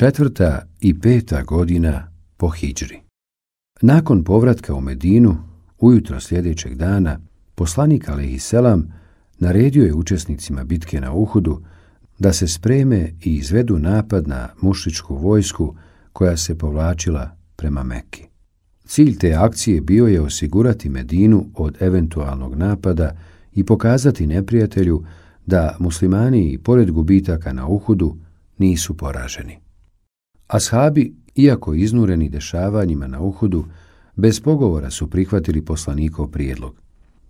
četvrta i peta godina po Hidžri. Nakon povratka u Medinu, ujutro sljedećeg dana, poslanik Alehiselam naredio je učesnicima bitke na Uhudu da se spreme i izvedu napad na mušičku vojsku koja se povlačila prema Mekki. Cilj te akcije bio je osigurati Medinu od eventualnog napada i pokazati neprijatelju da muslimani i pored gubitaka na Uhudu nisu poraženi. Ashabi, iako iznureni dešavanjima na Uhudu, bez pogovora su prihvatili poslanikov prijedlog.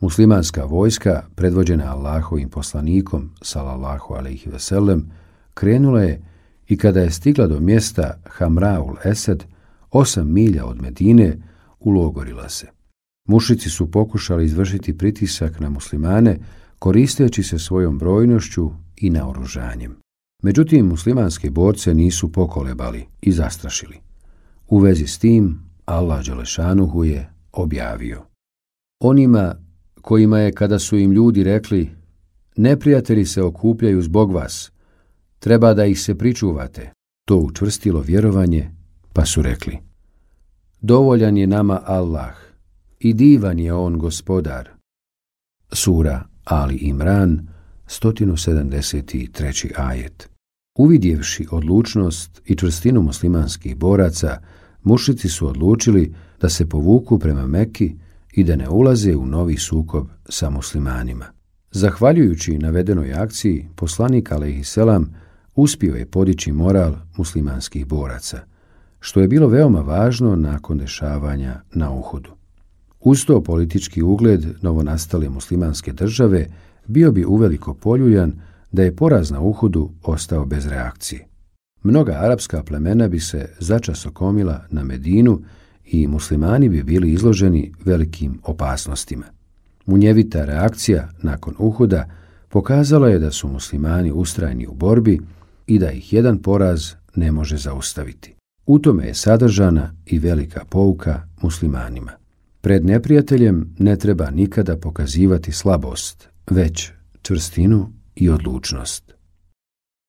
Muslimanska vojska, predvođena Allahovim poslanikom, salallahu alaihi veselem, krenula je i kada je stigla do mjesta Hamraul Esed, osam milja od Medine, ulogorila se. Mušici su pokušali izvršiti pritisak na muslimane, koristeći se svojom brojnošću i naoružanjem. Međutim, muslimanske borce nisu pokolebali i zastrašili. U vezi s tim, Allah Đelešanuhu je objavio. Onima kojima je kada su im ljudi rekli neprijatelji se okupljaju zbog vas, treba da ih se pričuvate, to učvrstilo vjerovanje, pa su rekli Dovoljan je nama Allah i divan je on gospodar. Sura Ali Imran, 173. ajet. Uvidjevši odlučnost i čvrstinu muslimanskih boraca, mušici su odlučili da se povuku prema Mekki i da ne ulaze u novi sukob sa muslimanima. Zahvaljujući navedenoj akciji, poslanik Selam uspio je podići moral muslimanskih boraca, što je bilo veoma važno nakon dešavanja na Uhudu. Uz to politički ugled novonastale muslimanske države bio bi uveliko poljuljan da je poraz na Uhudu ostao bez reakcije. Mnoga arapska plemena bi se začas okomila na Medinu i muslimani bi bili izloženi velikim opasnostima. Munjevita reakcija nakon Uhuda pokazala je da su muslimani ustrajni u borbi i da ih jedan poraz ne može zaustaviti. U tome je sadržana i velika pouka muslimanima. Pred neprijateljem ne treba nikada pokazivati slabost, već čvrstinu i odlučnost.